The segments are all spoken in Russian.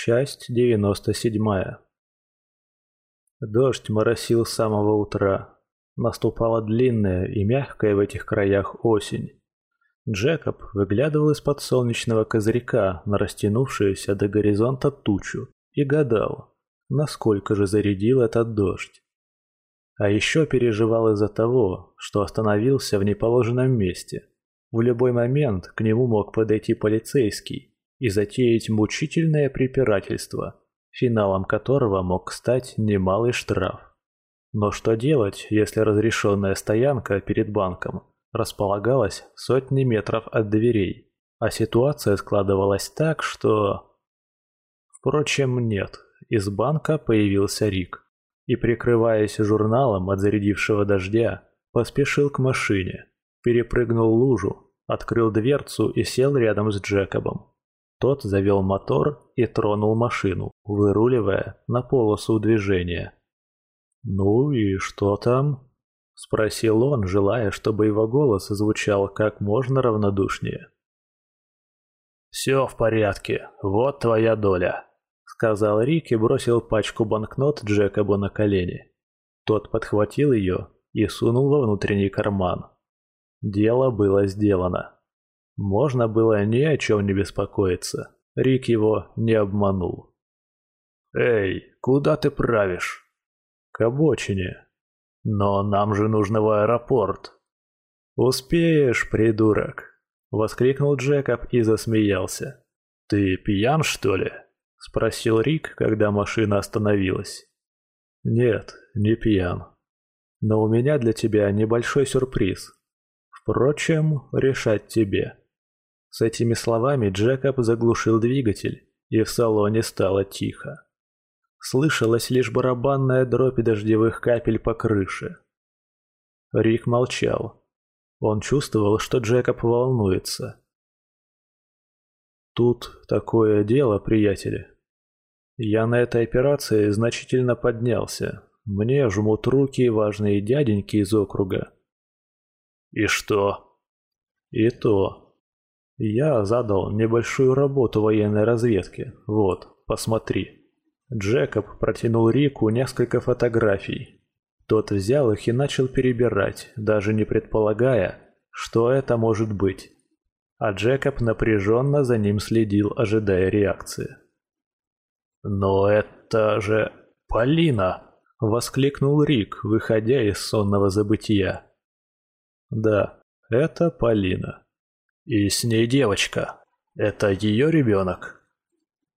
Часть 97. Дождь моросил с самого утра. Наступала длинная и мягкая в этих краях осень. Джекоб выглядывал из-под солнечного козырька на растянувшуюся до горизонта тучу и гадал, насколько же зарядил этот дождь. А еще переживал из-за того, что остановился в неположенном месте. В любой момент к нему мог подойти полицейский и затеять мучительное препирательство, финалом которого мог стать немалый штраф. Но что делать, если разрешенная стоянка перед банком располагалась сотни метров от дверей, а ситуация складывалась так, что... Впрочем, нет, из банка появился Рик и, прикрываясь журналом от зарядившего дождя, поспешил к машине, перепрыгнул лужу, открыл дверцу и сел рядом с Джекобом. Тот завел мотор и тронул машину, выруливая на полосу движения. «Ну и что там?» – спросил он, желая, чтобы его голос звучал как можно равнодушнее. «Все в порядке, вот твоя доля», – сказал Рик и бросил пачку банкнот Джекобу на колени. Тот подхватил ее и сунул во внутренний карман. Дело было сделано. Можно было ни о чем не беспокоиться. Рик его не обманул. «Эй, куда ты правишь?» «К обочине. Но нам же нужно в аэропорт». «Успеешь, придурок!» — воскликнул Джекоб и засмеялся. «Ты пьян, что ли?» — спросил Рик, когда машина остановилась. «Нет, не пьян. Но у меня для тебя небольшой сюрприз. Впрочем, решать тебе». С этими словами Джекоб заглушил двигатель, и в салоне стало тихо. Слышалась лишь барабанная дробь дождевых капель по крыше. Рик молчал. Он чувствовал, что Джекоб волнуется. «Тут такое дело, приятели. Я на этой операции значительно поднялся. Мне жмут руки важные дяденьки из округа». «И что?» «И то. Я задал небольшую работу военной разведки. Вот, посмотри. Джекоб протянул Рику несколько фотографий. Тот взял их и начал перебирать, даже не предполагая, что это может быть. А Джекоб напряженно за ним следил, ожидая реакции. «Но это же Полина!» — воскликнул Рик, выходя из сонного забытия. «Да, это Полина», и с ней девочка. Это ее ребенок?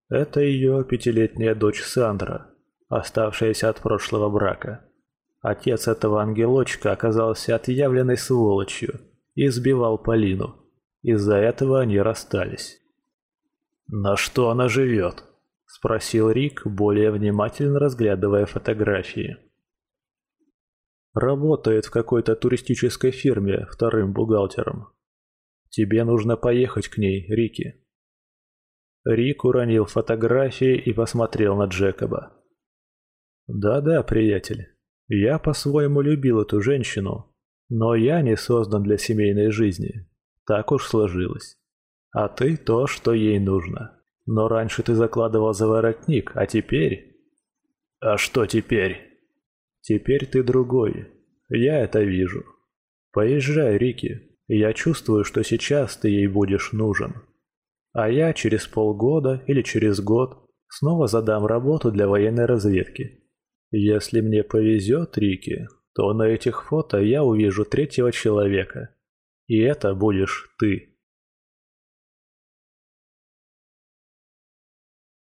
Это ее пятилетняя дочь Сандра, оставшаяся от прошлого брака. Отец этого ангелочка оказался отъявленной сволочью и сбивал Полину. Из-за этого они расстались. «На что она живет?» – спросил Рик, более внимательно разглядывая фотографии. «Работает в какой-то туристической фирме вторым бухгалтером. Тебе нужно поехать к ней, Рики». Рик уронил фотографии и посмотрел на Джекоба. «Да-да, приятель, я по-своему любил эту женщину, но я не создан для семейной жизни. Так уж сложилось. А ты то, что ей нужно. Но раньше ты закладывал за воротник, а теперь...» «А что теперь?» «Теперь ты другой. Я это вижу. Поезжай, Рики, я чувствую, что сейчас ты ей будешь нужен. А я через полгода или через год снова задам работу для военной разведки. Если мне повезет, Рики, то на этих фото я увижу третьего человека. И это будешь ты.